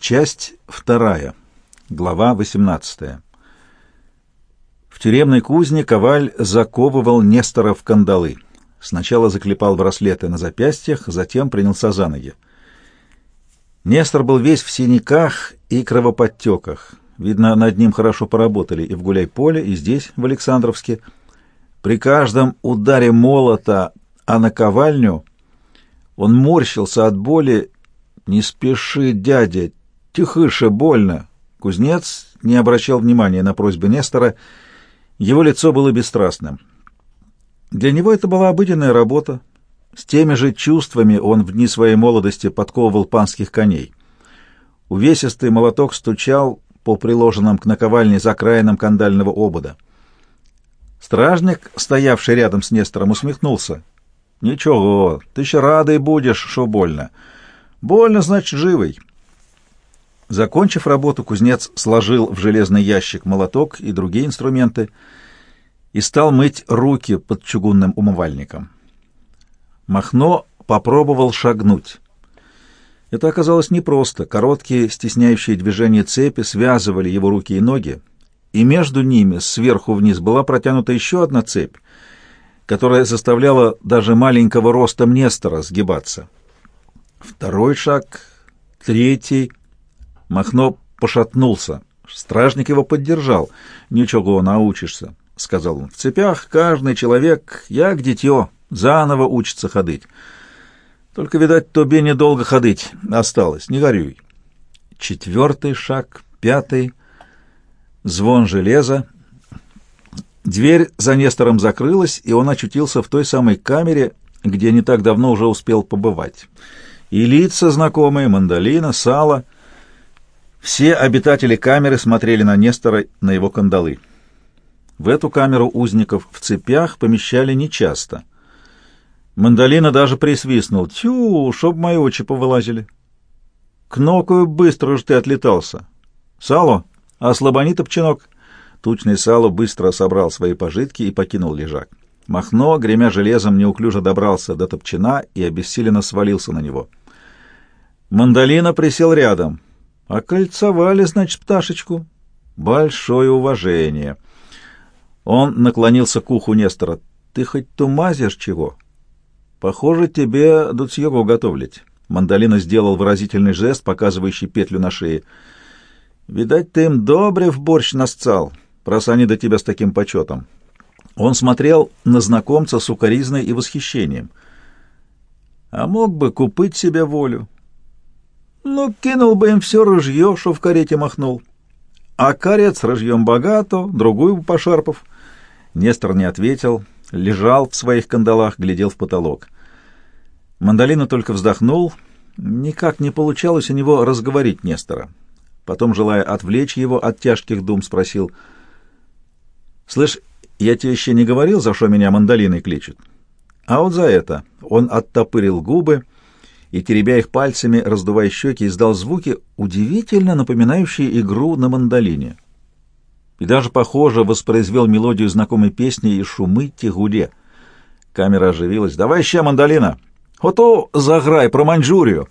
Часть вторая. Глава 18. В тюремной кузне Коваль заковывал Нестора в кандалы. Сначала заклепал браслеты на запястьях, затем принялся за ноги. Нестор был весь в синяках и кровоподтеках. Видно, над ним хорошо поработали и в Гуляй-Поле, и здесь, в Александровске. При каждом ударе молота, а на ковальню он морщился от боли. «Не спеши, дядя, тихыше, больно!» Кузнец не обращал внимания на просьбы Нестора. Его лицо было бесстрастным. Для него это была обыденная работа. С теми же чувствами он в дни своей молодости подковывал панских коней. Увесистый молоток стучал по приложенным к наковальне закраинам кандального обода. Стражник, стоявший рядом с Нестором, усмехнулся. «Ничего, ты еще радой будешь, что больно. Больно, значит, живый». Закончив работу, кузнец сложил в железный ящик молоток и другие инструменты и стал мыть руки под чугунным умывальником. Махно попробовал шагнуть. Это оказалось непросто. Короткие, стесняющие движения цепи связывали его руки и ноги, и между ними сверху вниз была протянута еще одна цепь, которая заставляла даже маленького роста Нестора сгибаться. Второй шаг, третий. Махно пошатнулся. Стражник его поддержал. «Ничего, научишься», — сказал он. «В цепях каждый человек, як дитё, заново учится ходить». Только, видать, тебе недолго ходить осталось, не горюй. Четвертый шаг, пятый, звон железа. Дверь за Нестором закрылась, и он очутился в той самой камере, где не так давно уже успел побывать. И лица знакомые, мандолина, сало. Все обитатели камеры смотрели на Нестора, на его кандалы. В эту камеру узников в цепях помещали нечасто — Мандолина даже присвистнул. Тю, чтоб мои очи повылазили. К нокую быстро же ты отлетался. Сало, слабони топчинок. Тучный Сало быстро собрал свои пожитки и покинул лежак. Махно, гремя железом, неуклюже добрался до топчина и обессиленно свалился на него. Мандолина присел рядом. Окольцовали, значит, пташечку. Большое уважение. Он наклонился к уху Нестора. Ты хоть тумазишь чего? — Похоже, тебе дутьего готовлять. Мандалина сделал выразительный жест, показывающий петлю на шее. Видать, ты им добре в борщ насцал, раз они до тебя с таким почетом. Он смотрел на знакомца с укоризной и восхищением. А мог бы купить себе волю. Ну, кинул бы им все ружье, что в карете махнул. А карет с ружьем богато, другую пошарпав. Нестор не ответил, — лежал в своих кандалах, глядел в потолок. Мандалина только вздохнул. Никак не получалось у него разговорить Нестора. Потом, желая отвлечь его от тяжких дум, спросил. «Слышь, я тебе еще не говорил, за что меня мандалиной кличут?» «А вот за это». Он оттопырил губы и, теребя их пальцами, раздувая щеки, издал звуки, удивительно напоминающие игру на мандолине и даже, похоже, воспроизвел мелодию знакомой песни и шумы тягуде. Камера оживилась. «Давай еще мандолина! Ото заграй про Маньчжурию!»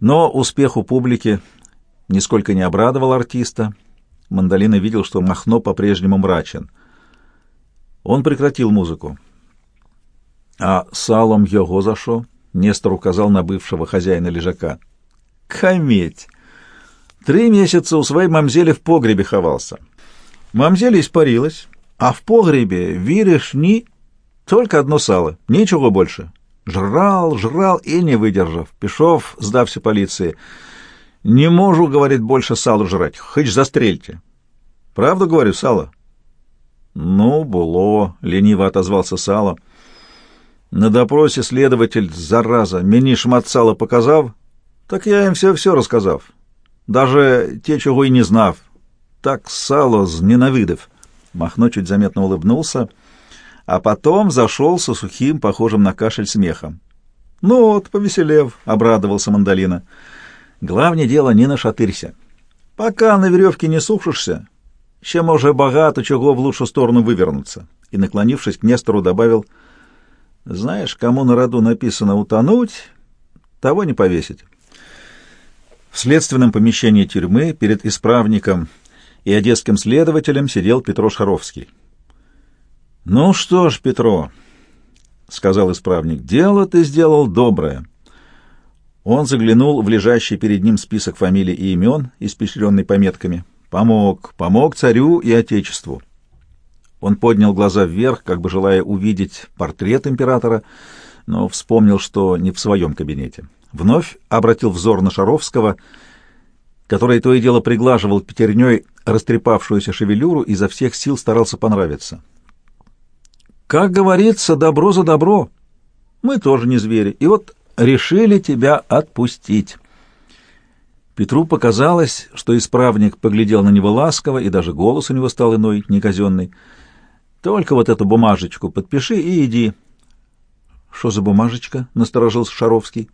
Но успех у публики нисколько не обрадовал артиста. Мандолина видел, что Махно по-прежнему мрачен. Он прекратил музыку. «А салом его за шо?» — Нестор указал на бывшего хозяина лежака. «Кометь!» Три месяца у своей мамзели в погребе ховался. Мамзель испарилась, а в погребе, веришь, ни... Только одно сало, ничего больше. Жрал, жрал и не выдержав. Пешов, сдався полиции. Не можу, говорит, больше сало жрать, хоть застрельте. Правду говорю, сало? Ну, было, лениво отозвался сало. На допросе следователь, зараза, мені шмат сала показав, так я им все-все рассказав. Даже те, чего и не знав. Так сало зненавидев. Махно чуть заметно улыбнулся, а потом зашелся сухим, похожим на кашель смехом. «Ну вот, повеселев», — обрадовался Мандалина. «Главное дело, не нашатырься. Пока на веревке не сушишься, ще може багато чего в лучшую сторону вывернуться». И, наклонившись к Нестору, добавил, «Знаешь, кому на роду написано «утонуть», того не повесить». В следственном помещении тюрьмы перед исправником и одесским следователем сидел Петро Шаровский. «Ну что ж, Петро», — сказал исправник, — «дело ты сделал доброе». Он заглянул в лежащий перед ним список фамилий и имен, испещренный пометками. «Помог, помог царю и отечеству». Он поднял глаза вверх, как бы желая увидеть портрет императора, но вспомнил, что не в своем кабинете. Вновь обратил взор на Шаровского, который то и дело приглаживал пятерней растрепавшуюся шевелюру и изо всех сил старался понравиться. «Как говорится, добро за добро. Мы тоже не звери, и вот решили тебя отпустить». Петру показалось, что исправник поглядел на него ласково, и даже голос у него стал иной, неказенный. «Только вот эту бумажечку подпиши и иди». «Что за бумажечка?» — насторожился Шаровский.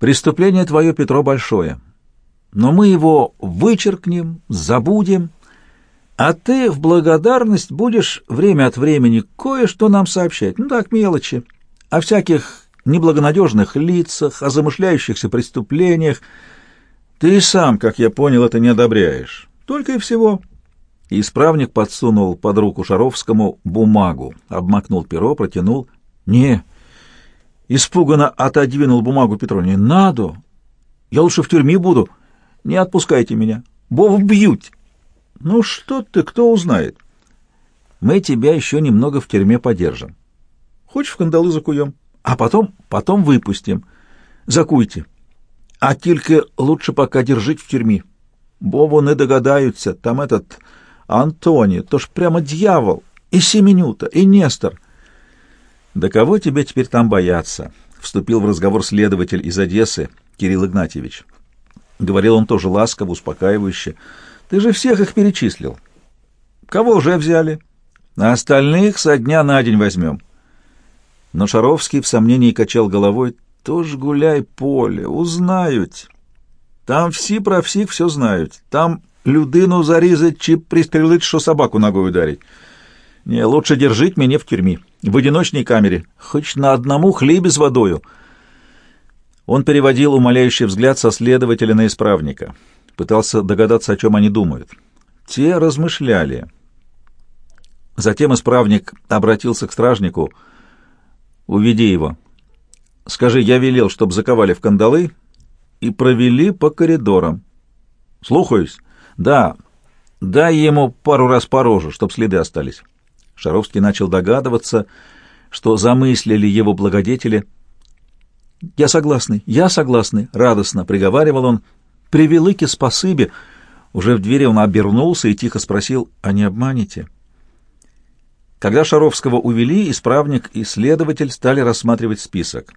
«Преступление твое, Петро, большое, но мы его вычеркнем, забудем, а ты в благодарность будешь время от времени кое-что нам сообщать, ну так, мелочи, о всяких неблагонадежных лицах, о замышляющихся преступлениях. Ты и сам, как я понял, это не одобряешь. Только и всего». И исправник подсунул под руку Шаровскому бумагу, обмакнул перо, протянул. «Не!» Испуганно отодвинул бумагу Петру. «Не надо! Я лучше в тюрьме буду. Не отпускайте меня. Бов бьют!» «Ну что ты, кто узнает?» «Мы тебя еще немного в тюрьме подержим. Хочешь, в кандалы закуем?» а потом, потом выпустим. Закуйте. А только лучше пока держить в тюрьме. Бо не догадаются, там этот Антони, то ж прямо дьявол, и Семенюта, и Нестор. Да кого тебе теперь там бояться? Вступил в разговор следователь из Одессы, Кирилл Игнатьевич. Говорил он тоже ласково, успокаивающе. Ты же всех их перечислил. Кого уже взяли? А остальных со дня на день возьмем. Но Шаровский в сомнении качал головой. «Тож гуляй поле, узнают. Там все про всех все знают. Там людину зарізать чи пристрелить, что собаку ногой ударить. Не, лучше держить меня в тюрьме, в одиночной камере, хоть на одному хлебе с водою». Он переводил умоляющий взгляд со следователя на исправника. Пытался догадаться, о чем они думают. Те размышляли. Затем исправник обратился к стражнику — Уведи его. Скажи, я велел, чтоб заковали в кандалы и провели по коридорам. Слухаюсь. Да. Дай ему пару раз по роже, чтоб следы остались. Шаровский начал догадываться, что замыслили его благодетели. «Я согласный, я согласный», — радостно приговаривал он. «Привелыки спасыбе». Уже в двери он обернулся и тихо спросил, «А не обманете?» Когда Шаровского увели, исправник и следователь стали рассматривать список.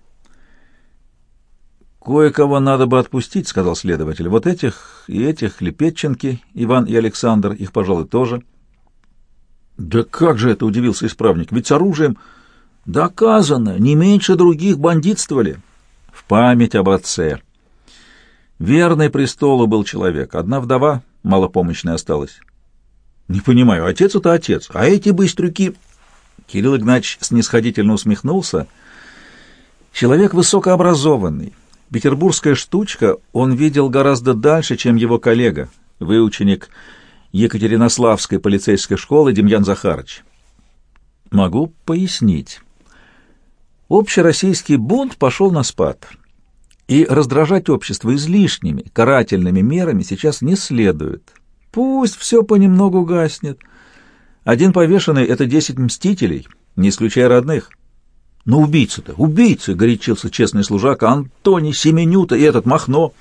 «Кое-кого надо бы отпустить», — сказал следователь. «Вот этих и этих, Лепетченки, Иван и Александр, их, пожалуй, тоже». «Да как же это?» — удивился исправник. «Ведь с оружием...» «Доказано! Не меньше других бандитствовали!» «В память об отце!» Верный престолу был человек. Одна вдова малопомощная осталась. Не понимаю, отец это отец, а эти быстрюки... Кирилл Игнатьевич снисходительно усмехнулся. Человек высокообразованный. Петербургская штучка он видел гораздо дальше, чем его коллега, выученик Екатеринославской полицейской школы Демьян Захарыч. Могу пояснить. Общероссийский бунт пошел на спад, и раздражать общество излишними карательными мерами сейчас не следует. Пусть все понемногу гаснет. Один повешенный — это десять мстителей, не исключая родных. Но убийцы-то, убийцы, — горячился честный служака, — Антоний, Семенюта и этот Махно.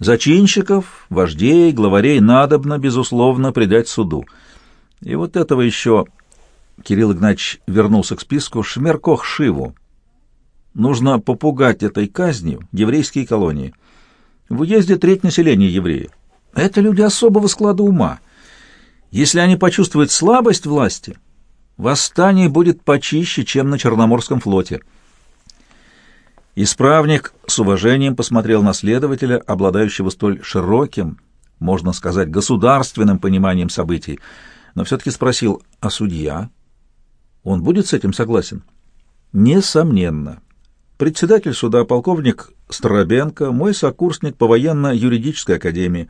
Зачинщиков, вождей, главарей надобно, безусловно, предать суду. И вот этого еще... Кирилл Игнатьевич вернулся к списку Шмеркох Шиву. Нужно попугать этой казнью еврейские колонии. В уезде треть населения евреев. Это люди особого склада ума. Если они почувствуют слабость власти, восстание будет почище, чем на Черноморском флоте. Исправник с уважением посмотрел на следователя, обладающего столь широким, можно сказать, государственным пониманием событий, но все-таки спросил, а судья? Он будет с этим согласен? Несомненно. Председатель суда полковник Старобенко, мой сокурсник по военно-юридической академии.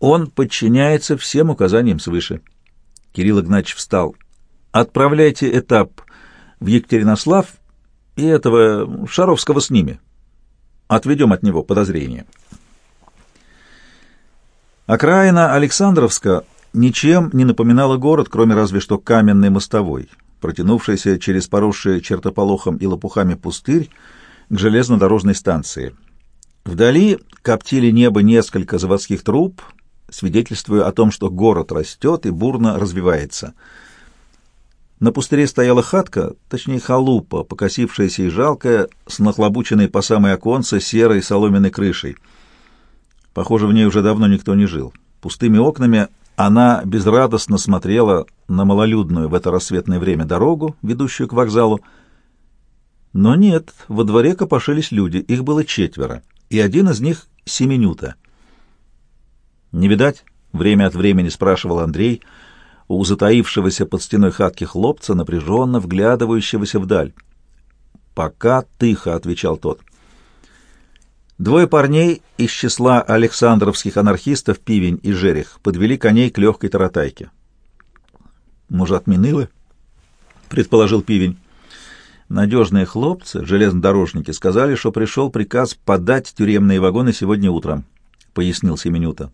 Он подчиняется всем указаниям свыше. Кирилл Игнатьевич встал. Отправляйте этап в Екатеринослав и этого Шаровского с ними. Отведем от него подозрения. Окраина Александровска ничем не напоминала город, кроме разве что каменной мостовой, протянувшейся через поросшие чертополохом и лопухами пустырь к железнодорожной станции. Вдали коптили небо несколько заводских труб, свидетельствуя о том, что город растет и бурно развивается. На пустыре стояла хатка, точнее халупа, покосившаяся и жалкая, с нахлобученной по самой оконце серой соломенной крышей. Похоже, в ней уже давно никто не жил. Пустыми окнами она безрадостно смотрела на малолюдную в это рассветное время дорогу, ведущую к вокзалу. Но нет, во дворе копошились люди, их было четверо, и один из них — Семенюта. «Не видать?» — время от времени спрашивал Андрей у затаившегося под стеной хатки хлопца, напряженно вглядывающегося вдаль. «Пока тихо», — отвечал тот. — Двое парней из числа александровских анархистов Пивень и Жерех подвели коней к легкой таратайке. «Может, отменилы?» — предположил Пивень. Надежные хлопцы, железнодорожники, сказали, что пришел приказ подать тюремные вагоны сегодня утром, — пояснил Семенюта.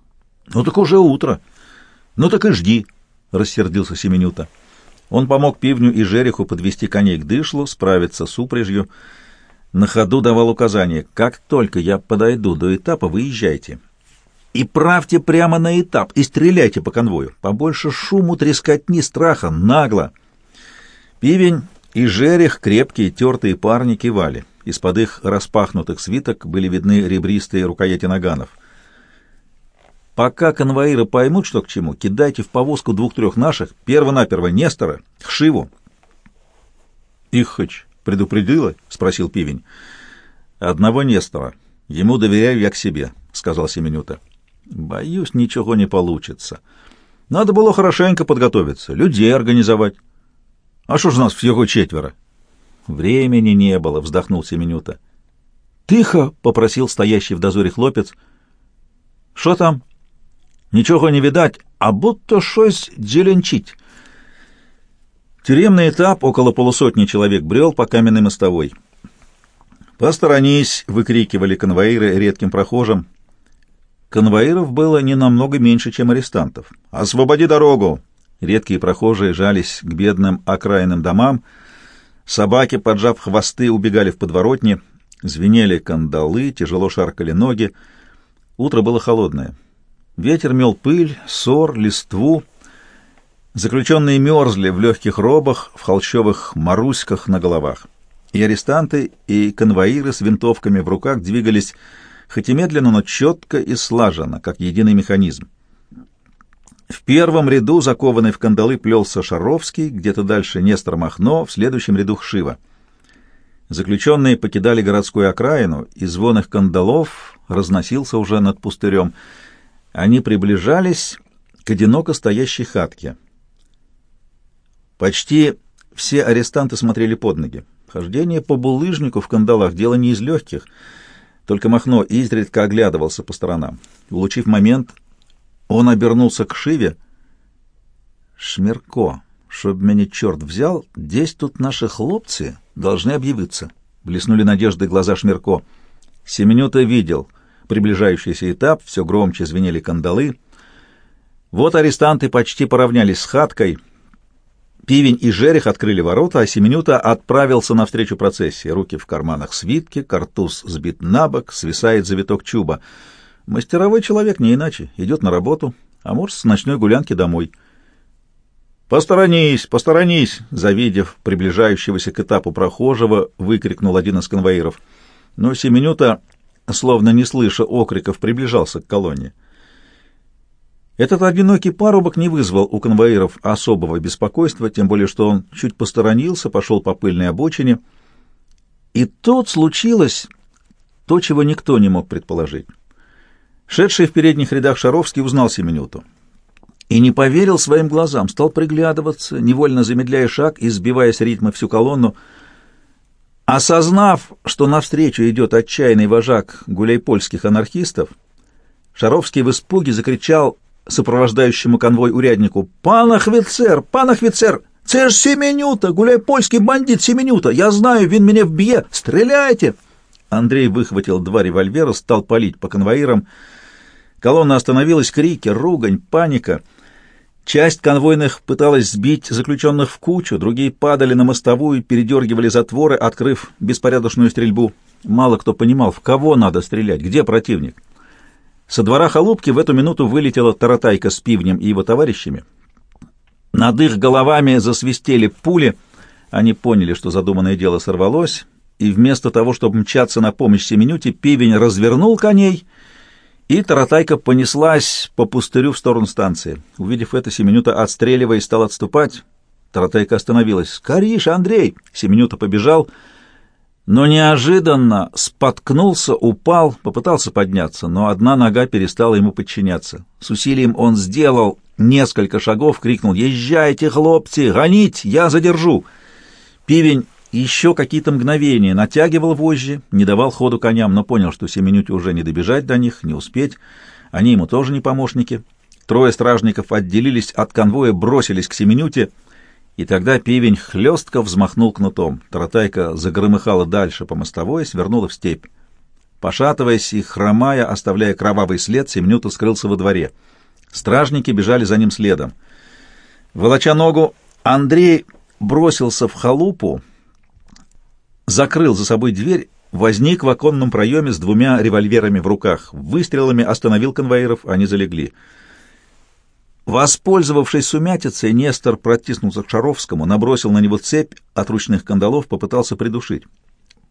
— Ну так уже утро. Ну так и жди, — рассердился Семенюта. Он помог Пивню и Жереху подвести коней к дышлу, справиться с упряжью, — на ходу давал указания, как только я подойду до этапа, выезжайте. И правьте прямо на этап, и стреляйте по конвою. Побольше шуму, трескотни, страха, нагло. Пивень и жерех, крепкие, тертые парни, кивали. Из-под их распахнутых свиток были видны ребристые рукояти наганов. Пока конвоиры поймут, что к чему, кидайте в повозку двух-трех наших, перво-наперво Нестора, Хшиву. Ихач, предупредила?» — спросил Пивень. «Одного Нестора. Ему доверяю я к себе», — сказал Семенюта. «Боюсь, ничего не получится. Надо было хорошенько подготовиться, людей организовать. А что ж нас всего четверо?» «Времени не было», — вздохнул Семенюта. «Тихо!» — попросил стоящий в дозоре хлопец. «Что там?» «Ничего не видать, а будто щось дзеленчить». Тюремный этап около полусотни человек брел по каменной мостовой. «Посторонись!» — выкрикивали конвоиры редким прохожим. Конвоиров было не намного меньше, чем арестантов. «Освободи дорогу!» Редкие прохожие жались к бедным окраинным домам. Собаки, поджав хвосты, убегали в подворотни. Звенели кандалы, тяжело шаркали ноги. Утро было холодное. Ветер мел пыль, сор, листву — Заключенные мерзли в легких робах, в холщовых маруськах на головах. И арестанты, и конвоиры с винтовками в руках двигались хоть и медленно, но четко и слаженно, как единый механизм. В первом ряду, закованный в кандалы, плелся Шаровский, где-то дальше Нестор Махно, в следующем ряду Хшива. Заключенные покидали городскую окраину, и звон их кандалов разносился уже над пустырем. Они приближались к одиноко стоящей хатке. Почти все арестанты смотрели под ноги. Хождение по булыжнику в кандалах — дело не из легких. Только Махно изредка оглядывался по сторонам. Улучив момент, он обернулся к Шиве. «Шмерко, чтоб меня черт взял, здесь тут наши хлопцы должны объявиться». Блеснули надежды глаза Шмерко. Семенюта видел приближающийся этап, все громче звенели кандалы. Вот арестанты почти поравнялись с хаткой — Пивень и Жерех открыли ворота, а Семенюта отправился навстречу процессии. Руки в карманах свитки, картуз сбит на бок, свисает завиток чуба. Мастеровой человек не иначе, идет на работу, а может, с ночной гулянки домой. «Посторонись, посторонись!» Завидев приближающегося к этапу прохожего, выкрикнул один из конвоиров. Но Семенюта, словно не слыша окриков, приближался к колонне. Этот одинокий парубок не вызвал у конвоиров особого беспокойства, тем более что он чуть посторонился, пошел по пыльной обочине. И тут случилось то, чего никто не мог предположить. Шедший в передних рядах Шаровский узнал Семенюту. И не поверил своим глазам, стал приглядываться, невольно замедляя шаг и сбивая с ритма всю колонну. Осознав, что навстречу идет отчаянный вожак гуляйпольских анархистов, Шаровский в испуге закричал сопровождающему конвой уряднику «Пан офицер! Пан офицер! Це ж Семенюта! Гуляйпольский бандит Семенюта! Я знаю, він меня вбьет! Стреляйте!» Андрей выхватил два револьвера, стал палить по конвоирам. Колонна остановилась, крики, ругань, паника. Часть конвойных пыталась сбить заключенных в кучу, другие падали на мостовую, передергивали затворы, открыв беспорядочную стрельбу. Мало кто понимал, в кого надо стрелять, где противник. Со двора халупки в эту минуту вылетела таратайка с пивнем и его товарищами. Над их головами засвистели пули. Они поняли, что задуманное дело сорвалось, и вместо того, чтобы мчаться на помощь Семенюте, пивень развернул коней, и таратайка понеслась по пустырю в сторону станции. Увидев это, Семенюта, отстреливаясь, стал отступать. Таратайка остановилась. «Скорейше, Андрей!» Семенюта побежал — но неожиданно споткнулся, упал, попытался подняться, но одна нога перестала ему подчиняться. С усилием он сделал несколько шагов, крикнул «Езжайте, хлопцы, гонить, я задержу!» Пивень еще какие-то мгновения натягивал вожжи, не давал ходу коням, но понял, что Семенюте уже не добежать до них, не успеть. Они ему тоже не помощники. Трое стражников отделились от конвоя, бросились к Семенюте — и тогда пивень хлестко взмахнул кнутом. Таратайка загромыхала дальше по мостовой, свернула в степь. Пошатываясь и хромая, оставляя кровавый след, Семнюта скрылся во дворе. Стражники бежали за ним следом. Волоча ногу, Андрей бросился в халупу, закрыл за собой дверь, возник в оконном проеме с двумя револьверами в руках. Выстрелами остановил конвоиров, они залегли. Воспользовавшись сумятицей, Нестор протиснулся к Шаровскому, набросил на него цепь от ручных кандалов, попытался придушить.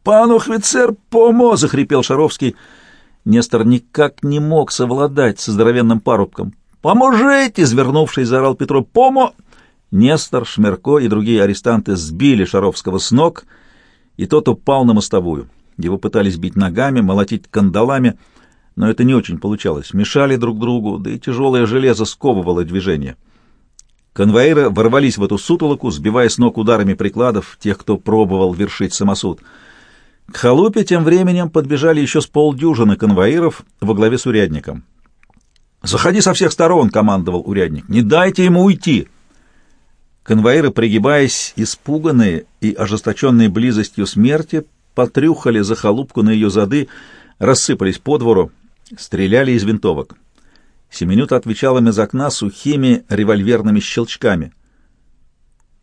«Пан офицер, помо!» — захрипел Шаровский. Нестор никак не мог совладать со здоровенным парубком. «Поможите!» — извернувшись, заорал Петро. «Помо!» Нестор, Шмерко и другие арестанты сбили Шаровского с ног, и тот упал на мостовую. Его пытались бить ногами, молотить кандалами — но это не очень получалось. Мешали друг другу, да и тяжелое железо сковывало движение. Конвоиры ворвались в эту сутолоку, сбивая с ног ударами прикладов тех, кто пробовал вершить самосуд. К халупе тем временем подбежали еще с полдюжины конвоиров во главе с урядником. «Заходи со всех сторон!» — командовал урядник. «Не дайте ему уйти!» Конвоиры, пригибаясь, испуганные и ожесточенные близостью смерти, потрюхали за халупку на ее зады, рассыпались по двору. Стреляли из винтовок. Семенюта отвечала им из окна сухими револьверными щелчками.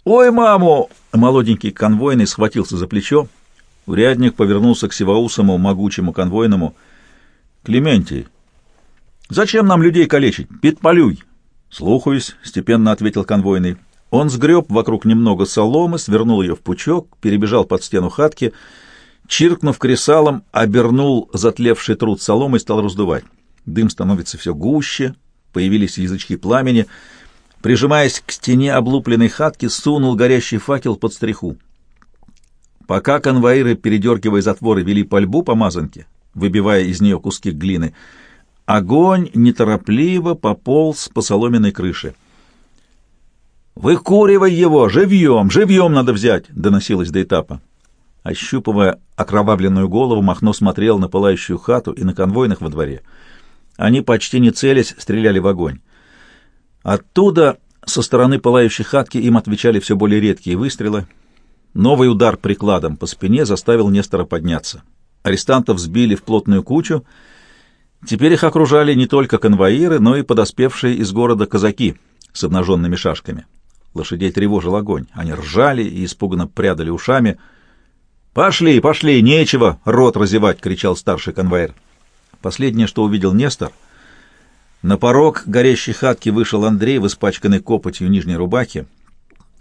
«Ой, маму!» — молоденький конвойный схватился за плечо. Урядник повернулся к Сиваусому, могучему конвойному. «Клементий, зачем нам людей калечить? Подполюй!» «Слухаюсь», — степенно ответил конвойный. Он сгреб вокруг немного соломы, свернул ее в пучок, перебежал под стену хатки — Чиркнув кресалом, обернул затлевший труд соломы и стал раздувать. Дым становится все гуще, появились язычки пламени. Прижимаясь к стене облупленной хатки, сунул горящий факел под стриху. Пока конвоиры, передергивая затворы, вели пальбу по мазанке, выбивая из нее куски глины, огонь неторопливо пополз по соломенной крыше. «Выкуривай его! Живьем! Живьем надо взять!» — доносилось до этапа. Ощупывая окровавленную голову, Махно смотрел на пылающую хату и на конвойных во дворе. Они, почти не целясь, стреляли в огонь. Оттуда, со стороны пылающей хатки, им отвечали все более редкие выстрелы. Новый удар прикладом по спине заставил Нестора подняться. Арестантов сбили в плотную кучу. Теперь их окружали не только конвоиры, но и подоспевшие из города казаки с обнаженными шашками. Лошадей тревожил огонь. Они ржали и испуганно прядали ушами — «Пошли, пошли, нечего рот разевать!» — кричал старший конвоир. Последнее, что увидел Нестор, на порог горящей хатки вышел Андрей в испачканной копотью нижней рубахе.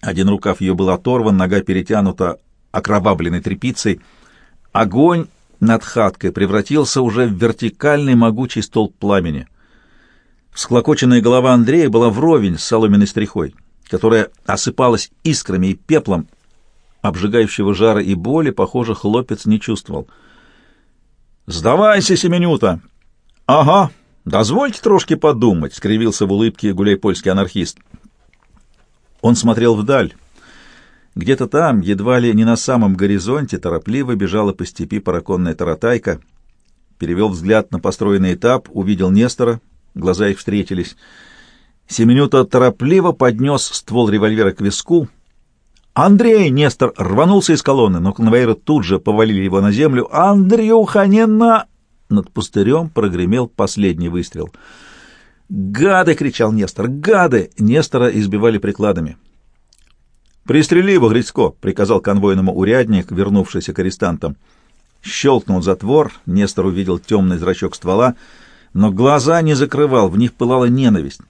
Один рукав ее был оторван, нога перетянута окровавленной тряпицей. Огонь над хаткой превратился уже в вертикальный могучий столб пламени. Всклокоченная голова Андрея была вровень с соломенной стрихой, которая осыпалась искрами и пеплом, Обжигающего жара и боли, похоже, хлопец не чувствовал. «Сдавайся, Семенюта!» «Ага, дозвольте трошки подумать», — скривился в улыбке гуляй-польский анархист. Он смотрел вдаль. Где-то там, едва ли не на самом горизонте, торопливо бежала по степи параконная таратайка. Перевел взгляд на построенный этап, увидел Нестора, глаза их встретились. Семенюта торопливо поднес ствол револьвера к виску. «Андрей!» — Нестор рванулся из колонны, но конвоиры тут же повалили его на землю. «Андрюха, не на...» Над пустырем прогремел последний выстрел. «Гады!» — кричал Нестор. «Гады!» Нестора избивали прикладами. «Пристрели его, Грицко!» — приказал конвойному урядник, вернувшийся к арестантам. Щелкнул затвор, Нестор увидел темный зрачок ствола, но глаза не закрывал, в них пылала ненависть.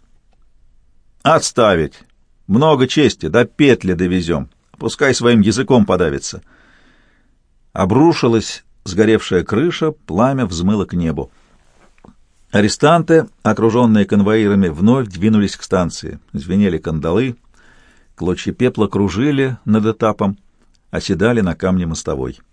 «Отставить! Много чести, до петли довезем. Пускай своим языком подавится». Обрушилась сгоревшая крыша, пламя взмыло к небу. Арестанты, окруженные конвоирами, вновь двинулись к станции. Звенели кандалы, клочья пепла кружили над этапом, оседали на камне мостовой.